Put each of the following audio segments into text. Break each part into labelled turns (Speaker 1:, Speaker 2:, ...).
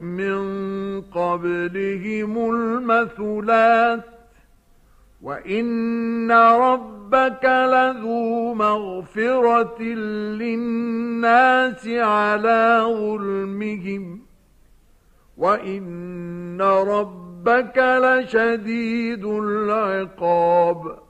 Speaker 1: من قبلهم المثلات وإن ربك لذو مغفرة للناس على ظلمهم وإن ربك لشديد العقاب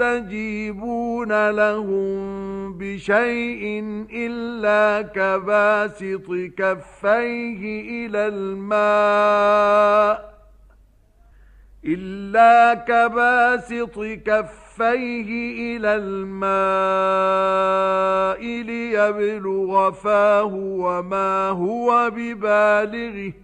Speaker 1: يستجيبون لهم بشيء إلا كباسط كفيه إلى الماء إلا كباسط كفيه إلى الماء ليبلغ فاه وما هو ببالغه.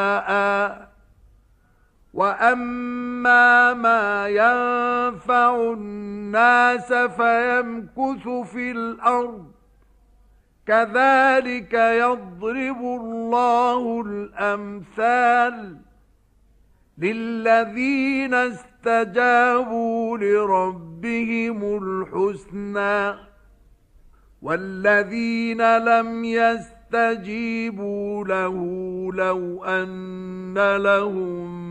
Speaker 1: وَأَمَّا مَا يَنفَعُ النَّاسَ فَيَمْكُثُ فِي الْأَرْضِ كَذَلِكَ يَضْرِبُ اللَّهُ الْأَمْثَالَ لِلَّذِينَ اسْتَجَابُوا لِرَبِّهِمُ الْحُسْنَى وَالَّذِينَ لَمْ يَسْتَجِيبُوا له لو أن لهم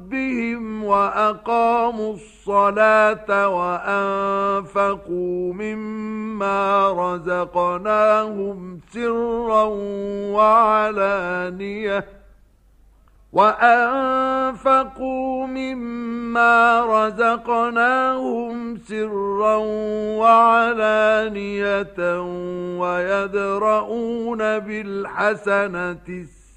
Speaker 1: وأقاموا الصلاة وأنفقوا مما رزقناهم سرا وعلانيةً وأنفقوا مما رزقناهم سرا وعلانية ويدرؤون بالحسنة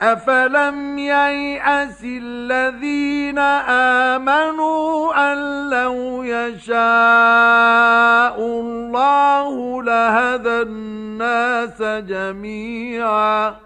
Speaker 1: أفلم ييأس الذين آمنوا أن لو يشاء الله لهدى الناس جميعا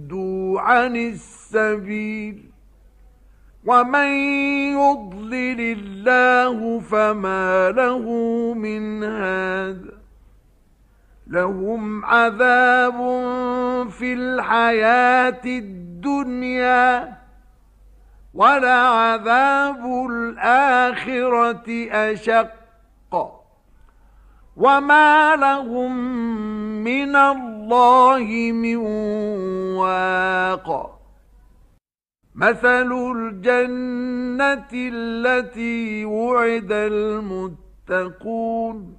Speaker 1: عن السبيل ومن يضلل الله فما له من هذا لهم عذاب في الحياة الدنيا ولعذاب الآخرة أشق وما لهم من الله من واق مثل الجنة التي وعد المتقون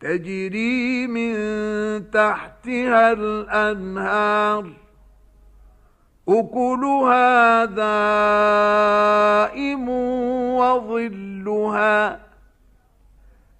Speaker 1: تجري من تحتها الأنهار أكلها دائم وظلها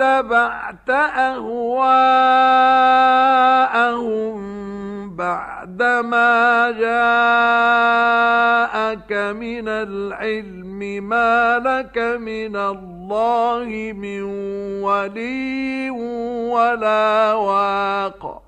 Speaker 1: اتبعت أهواءهم بعدما جاءك من العلم ما لك من الله من ولي ولا واق.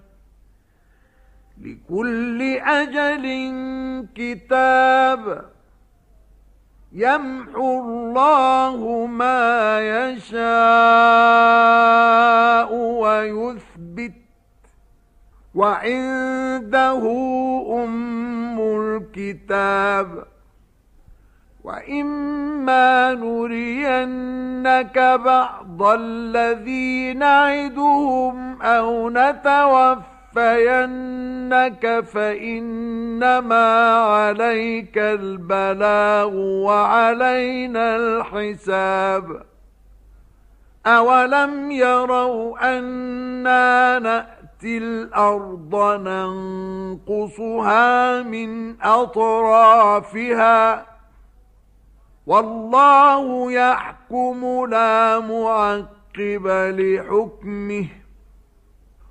Speaker 1: لكل أجل كتاب يمحو الله ما يشاء ويثبت وعنده أم الكتاب وإما نرينك بعض الذي نعدهم أو نتوفى نتوفينك فإنما عليك البلاغ وعلينا الحساب. أولم يروا أنا نأتي الأرض ننقصها من أطرافها؟ والله يحكم لا معقب لحكمه.